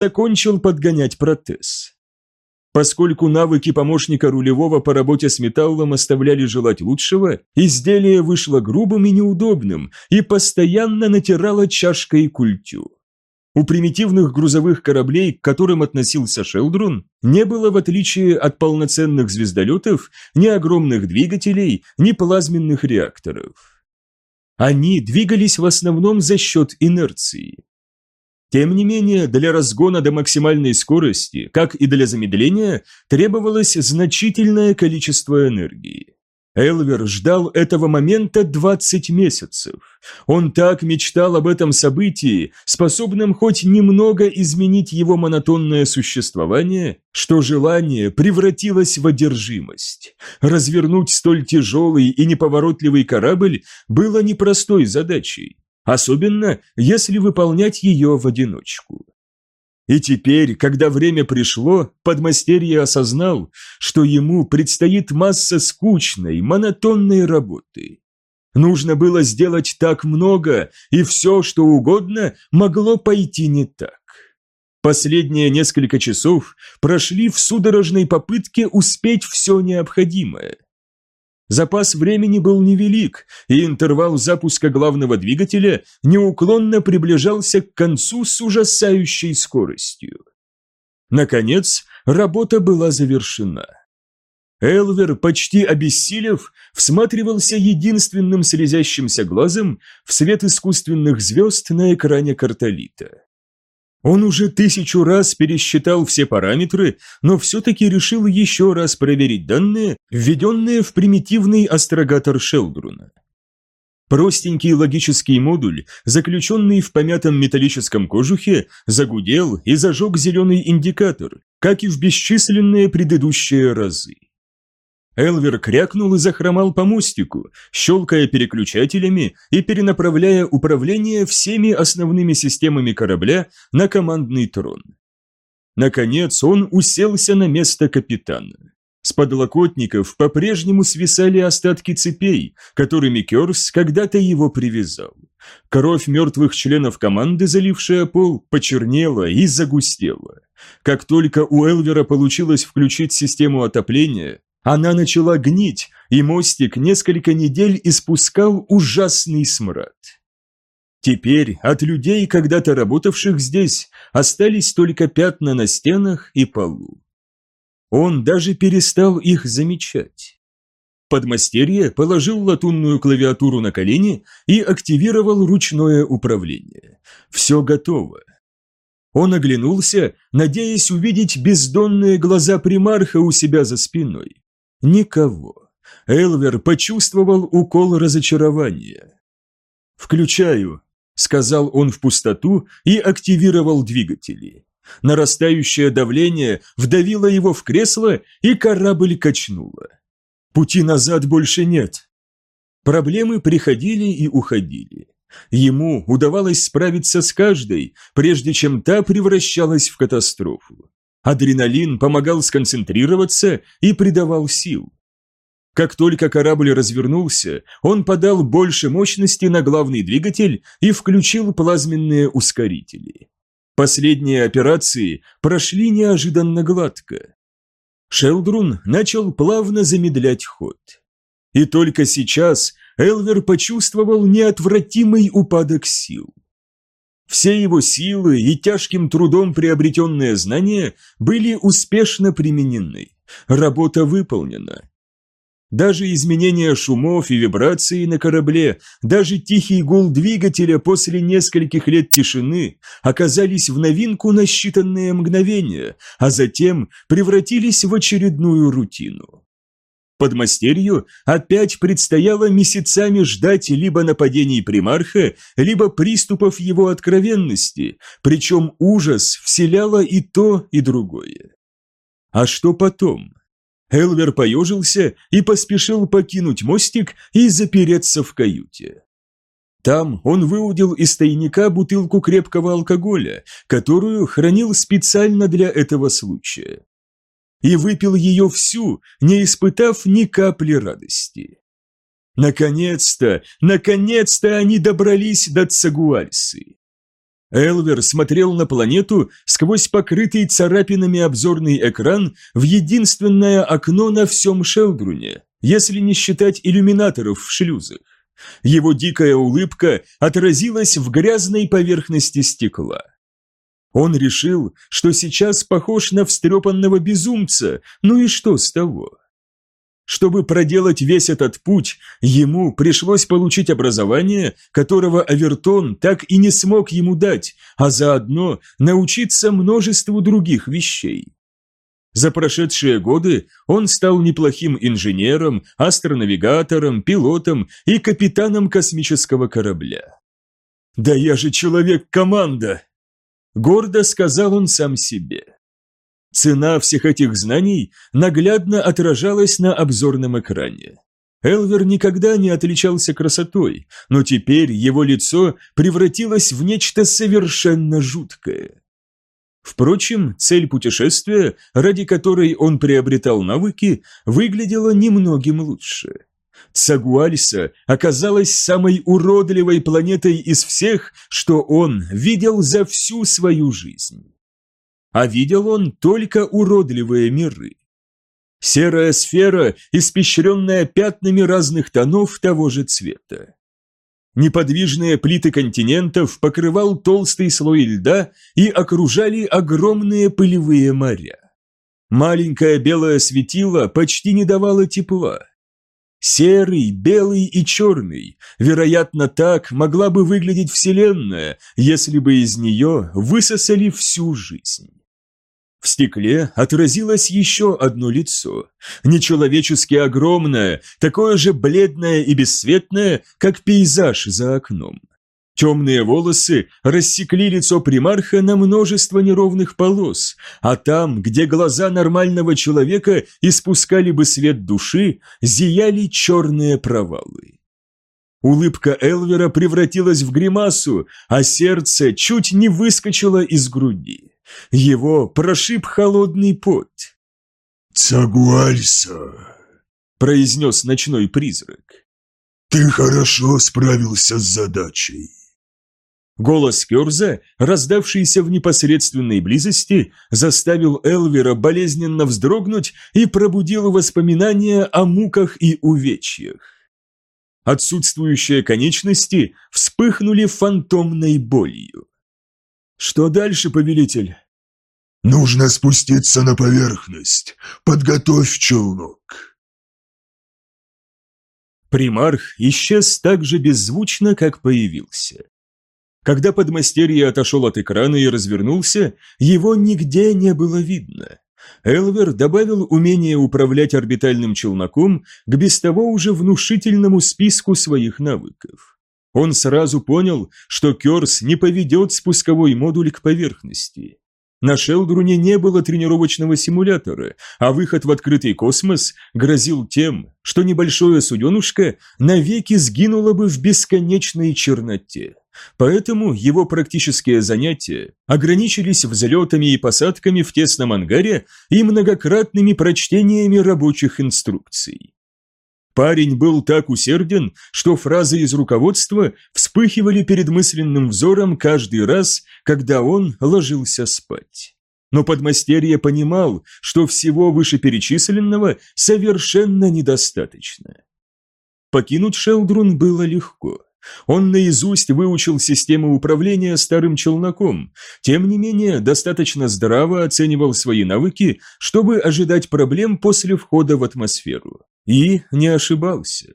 закончил подгонять протез. Поскольку навыки помощника рулевого по работе с металлом оставляли желать лучшего, изделие вышло грубым и неудобным и постоянно натирало чашкой культю. У примитивных грузовых кораблей, к которым относился Шелдрун, не было, в отличие от полноценных звездолетов, ни огромных двигателей, ни плазменных реакторов. Они двигались в основном за счет инерции. Тем не менее, для разгона до максимальной скорости, как и для замедления, требовалось значительное количество энергии. Элвер ждал этого момента 20 месяцев. Он так мечтал об этом событии, способном хоть немного изменить его монотонное существование, что желание превратилось в одержимость. Развернуть столь тяжелый и неповоротливый корабль было непростой задачей, особенно если выполнять ее в одиночку. И теперь, когда время пришло, подмастерье осознал, что ему предстоит масса скучной, монотонной работы. Нужно было сделать так много, и все, что угодно, могло пойти не так. Последние несколько часов прошли в судорожной попытке успеть все необходимое. Запас времени был невелик, и интервал запуска главного двигателя неуклонно приближался к концу с ужасающей скоростью. Наконец, работа была завершена. Элвер, почти обессилев, всматривался единственным слезящимся глазом в свет искусственных звезд на экране картолита. Он уже тысячу раз пересчитал все параметры, но все-таки решил еще раз проверить данные, введенные в примитивный астрогатор Шелдруна. Простенький логический модуль, заключенный в помятом металлическом кожухе, загудел и зажег зеленый индикатор, как и в бесчисленные предыдущие разы. Элвер крякнул и захромал по мостику, щелкая переключателями и перенаправляя управление всеми основными системами корабля на командный трон. Наконец он уселся на место капитана. С подлокотников по-прежнему свисали остатки цепей, которыми Керс когда-то его привязал. Кровь мертвых членов команды, залившая пол, почернела и загустела. Как только у Элвера получилось включить систему отопления, она начала гнить, и мостик несколько недель испускал ужасный смрад. Теперь от людей, когда-то работавших здесь, остались только пятна на стенах и полу. Он даже перестал их замечать. Подмастерье положил латунную клавиатуру на колени и активировал ручное управление. Все готово. Он оглянулся, надеясь увидеть бездонные глаза примарха у себя за спиной. Никого. Элвер почувствовал укол разочарования. «Включаю», — сказал он в пустоту и активировал двигатели. Нарастающее давление вдавило его в кресло, и корабль качнуло. Пути назад больше нет. Проблемы приходили и уходили. Ему удавалось справиться с каждой, прежде чем та превращалась в катастрофу. Адреналин помогал сконцентрироваться и придавал сил. Как только корабль развернулся, он подал больше мощности на главный двигатель и включил плазменные ускорители. Последние операции прошли неожиданно гладко. Шелдрун начал плавно замедлять ход. И только сейчас Элвер почувствовал неотвратимый упадок сил. Все его силы и тяжким трудом приобретенные знания были успешно применены. Работа выполнена. Даже изменение шумов и вибраций на корабле, даже тихий гул двигателя после нескольких лет тишины оказались в новинку на считанные мгновения, а затем превратились в очередную рутину. Подмастерью опять предстояло месяцами ждать либо нападений примарха, либо приступов его откровенности, причем ужас вселяло и то, и другое. А что потом? Элвер поежился и поспешил покинуть мостик и запереться в каюте. Там он выудил из тайника бутылку крепкого алкоголя, которую хранил специально для этого случая и выпил ее всю, не испытав ни капли радости. Наконец-то, наконец-то они добрались до Цагуальсы. Элвер смотрел на планету сквозь покрытый царапинами обзорный экран в единственное окно на всем Шелдруне, если не считать иллюминаторов в шлюзах. Его дикая улыбка отразилась в грязной поверхности стекла. Он решил, что сейчас похож на встрепанного безумца, ну и что с того? Чтобы проделать весь этот путь, ему пришлось получить образование, которого Авертон так и не смог ему дать, а заодно научиться множеству других вещей. За прошедшие годы он стал неплохим инженером, астронавигатором, пилотом и капитаном космического корабля. «Да я же человек-команда!» Гордо сказал он сам себе. Цена всех этих знаний наглядно отражалась на обзорном экране. Элвер никогда не отличался красотой, но теперь его лицо превратилось в нечто совершенно жуткое. Впрочем, цель путешествия, ради которой он приобретал навыки, выглядела немногим лучше. Цагуальса оказалась самой уродливой планетой из всех, что он видел за всю свою жизнь а видел он только уродливые миры. Серая сфера, испещренная пятнами разных тонов того же цвета. Неподвижные плиты континентов покрывал толстый слой льда и окружали огромные пылевые моря. Маленькое белое светило почти не давало тепла. Серый, белый и черный. Вероятно, так могла бы выглядеть Вселенная, если бы из нее высосали всю жизнь. В стекле отразилось еще одно лицо, нечеловечески огромное, такое же бледное и бесцветное, как пейзаж за окном. Темные волосы рассекли лицо примарха на множество неровных полос, а там, где глаза нормального человека испускали бы свет души, зияли черные провалы. Улыбка Элвера превратилась в гримасу, а сердце чуть не выскочило из груди. Его прошиб холодный пот. «Цагуальса», — произнес ночной призрак. «Ты хорошо справился с задачей». Голос Керза, раздавшийся в непосредственной близости, заставил Элвера болезненно вздрогнуть и пробудил воспоминания о муках и увечьях. Отсутствующие конечности вспыхнули фантомной болью. «Что дальше, повелитель?» «Нужно спуститься на поверхность. Подготовь челнок». Примарх исчез так же беззвучно, как появился. Когда подмастерье отошел от экрана и развернулся, его нигде не было видно. Элвер добавил умение управлять орбитальным челноком к без того уже внушительному списку своих навыков. Он сразу понял, что Керс не поведет спусковой модуль к поверхности. На Шелдруне не было тренировочного симулятора, а выход в открытый космос грозил тем, что небольшое суденушка навеки сгинуло бы в бесконечной черноте. Поэтому его практические занятия ограничились взлетами и посадками в тесном ангаре и многократными прочтениями рабочих инструкций. Парень был так усерден, что фразы из руководства вспыхивали перед мысленным взором каждый раз, когда он ложился спать. Но подмастерье понимал, что всего вышеперечисленного совершенно недостаточно. Покинуть Шелдрун было легко. Он наизусть выучил систему управления старым челноком, тем не менее достаточно здраво оценивал свои навыки, чтобы ожидать проблем после входа в атмосферу. И не ошибался.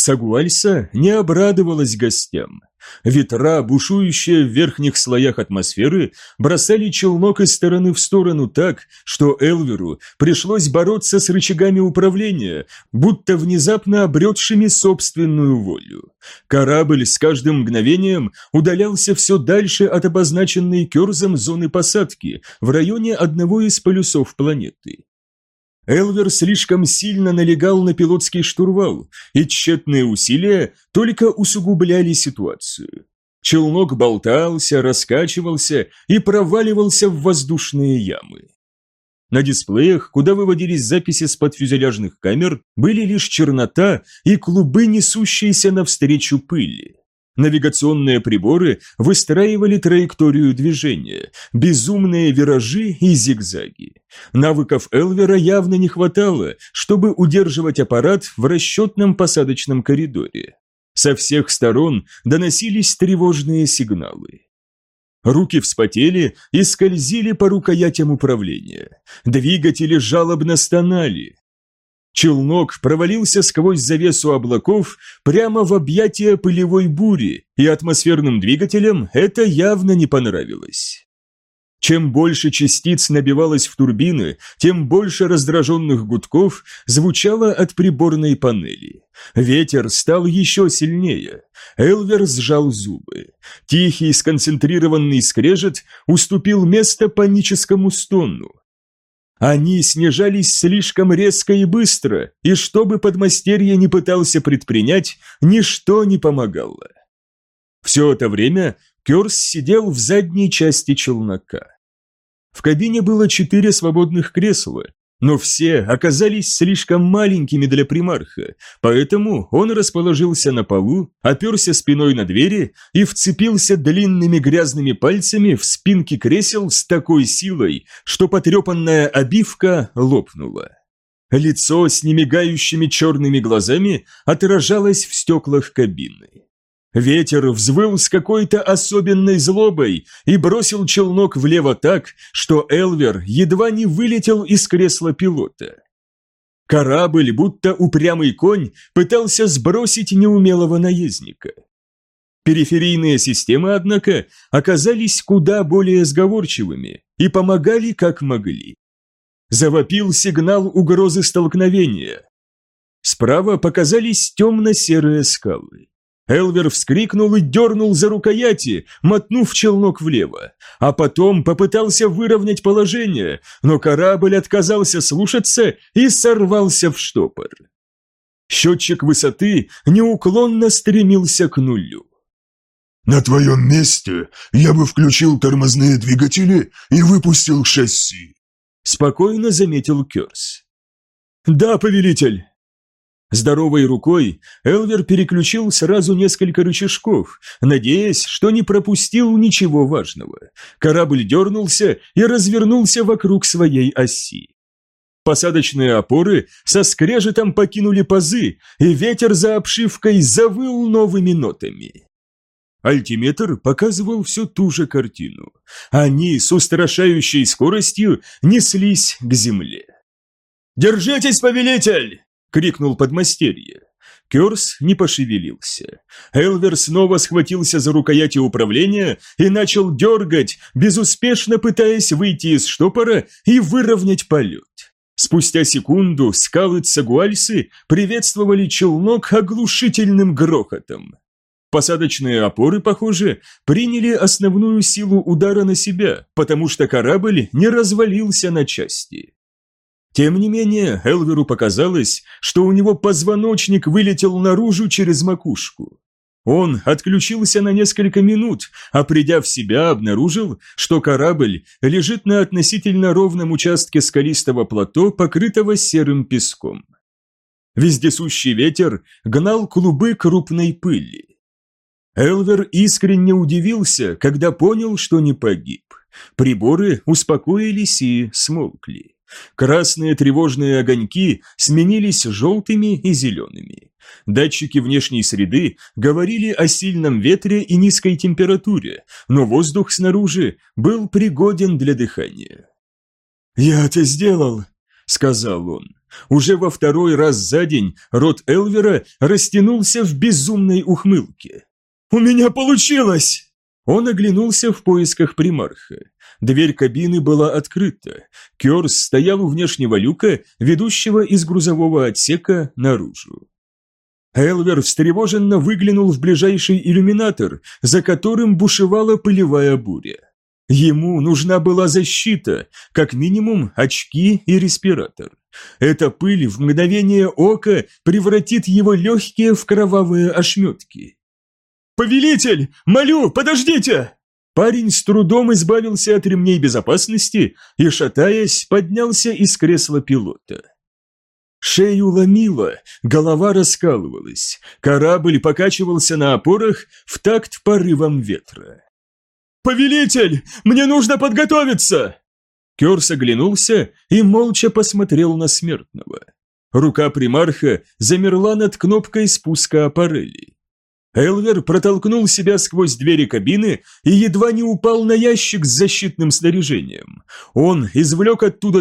Цагуальса не обрадовалась гостям. Ветра, бушующие в верхних слоях атмосферы, бросали челнок из стороны в сторону так, что Элверу пришлось бороться с рычагами управления, будто внезапно обретшими собственную волю. Корабль с каждым мгновением удалялся все дальше от обозначенной Керзом зоны посадки в районе одного из полюсов планеты. Элвер слишком сильно налегал на пилотский штурвал, и тщетные усилия только усугубляли ситуацию. Челнок болтался, раскачивался и проваливался в воздушные ямы. На дисплеях, куда выводились записи с подфюзеляжных камер, были лишь чернота и клубы несущиеся навстречу пыли. Навигационные приборы выстраивали траекторию движения, безумные виражи и зигзаги. Навыков Элвера явно не хватало, чтобы удерживать аппарат в расчетном посадочном коридоре. Со всех сторон доносились тревожные сигналы. Руки вспотели и скользили по рукоятям управления. Двигатели жалобно стонали. Челнок провалился сквозь завесу облаков прямо в объятия пылевой бури, и атмосферным двигателям это явно не понравилось. Чем больше частиц набивалось в турбины, тем больше раздраженных гудков звучало от приборной панели. Ветер стал еще сильнее. Элвер сжал зубы. Тихий, сконцентрированный скрежет уступил место паническому стону. Они снижались слишком резко и быстро, и что бы подмастерье не пытался предпринять, ничто не помогало. Все это время Кёрс сидел в задней части челнока. В кабине было четыре свободных кресла, но все оказались слишком маленькими для примарха, поэтому он расположился на полу, оперся спиной на двери и вцепился длинными грязными пальцами в спинки кресел с такой силой, что потрепанная обивка лопнула. Лицо с немигающими черными глазами отражалось в стеклах кабины. Ветер взвыл с какой-то особенной злобой и бросил челнок влево так, что Элвер едва не вылетел из кресла пилота. Корабль, будто упрямый конь, пытался сбросить неумелого наездника. Периферийные системы, однако, оказались куда более сговорчивыми и помогали как могли. Завопил сигнал угрозы столкновения. Справа показались темно-серые скалы. Элвер вскрикнул и дернул за рукояти, мотнув челнок влево, а потом попытался выровнять положение, но корабль отказался слушаться и сорвался в штопор. Счетчик высоты неуклонно стремился к нулю. «На твоем месте я бы включил тормозные двигатели и выпустил шасси», — спокойно заметил Керс. «Да, повелитель!» Здоровой рукой Элвер переключил сразу несколько рычажков, надеясь, что не пропустил ничего важного. Корабль дернулся и развернулся вокруг своей оси. Посадочные опоры со скрежетом покинули пазы, и ветер за обшивкой завыл новыми нотами. Альтиметр показывал всю ту же картину. Они с устрашающей скоростью неслись к земле. «Держитесь, повелитель!» — крикнул подмастерье. Кёрс не пошевелился. Элвер снова схватился за рукояти управления и начал дергать, безуспешно пытаясь выйти из штопора и выровнять полет. Спустя секунду скалы Цагуальсы приветствовали челнок оглушительным грохотом. Посадочные опоры, похоже, приняли основную силу удара на себя, потому что корабль не развалился на части. Тем не менее, Элверу показалось, что у него позвоночник вылетел наружу через макушку. Он отключился на несколько минут, а придя в себя, обнаружил, что корабль лежит на относительно ровном участке скалистого плато, покрытого серым песком. Вездесущий ветер гнал клубы крупной пыли. Элвер искренне удивился, когда понял, что не погиб. Приборы успокоились и смолкли. Красные тревожные огоньки сменились желтыми и зелеными. Датчики внешней среды говорили о сильном ветре и низкой температуре, но воздух снаружи был пригоден для дыхания. «Я это сделал», — сказал он. Уже во второй раз за день рот Элвера растянулся в безумной ухмылке. «У меня получилось!» Он оглянулся в поисках примарха. Дверь кабины была открыта. Кёрс стоял у внешнего люка, ведущего из грузового отсека наружу. Элвер встревоженно выглянул в ближайший иллюминатор, за которым бушевала пылевая буря. Ему нужна была защита, как минимум очки и респиратор. Эта пыль в мгновение ока превратит его легкие в кровавые ошметки. «Повелитель! Молю, подождите!» Парень с трудом избавился от ремней безопасности и, шатаясь, поднялся из кресла пилота. Шею ломило, голова раскалывалась, корабль покачивался на опорах в такт порывом ветра. «Повелитель, мне нужно подготовиться!» Керс оглянулся и молча посмотрел на смертного. Рука примарха замерла над кнопкой спуска аппарели. Элвер протолкнул себя сквозь двери кабины и едва не упал на ящик с защитным снаряжением. Он извлек оттуда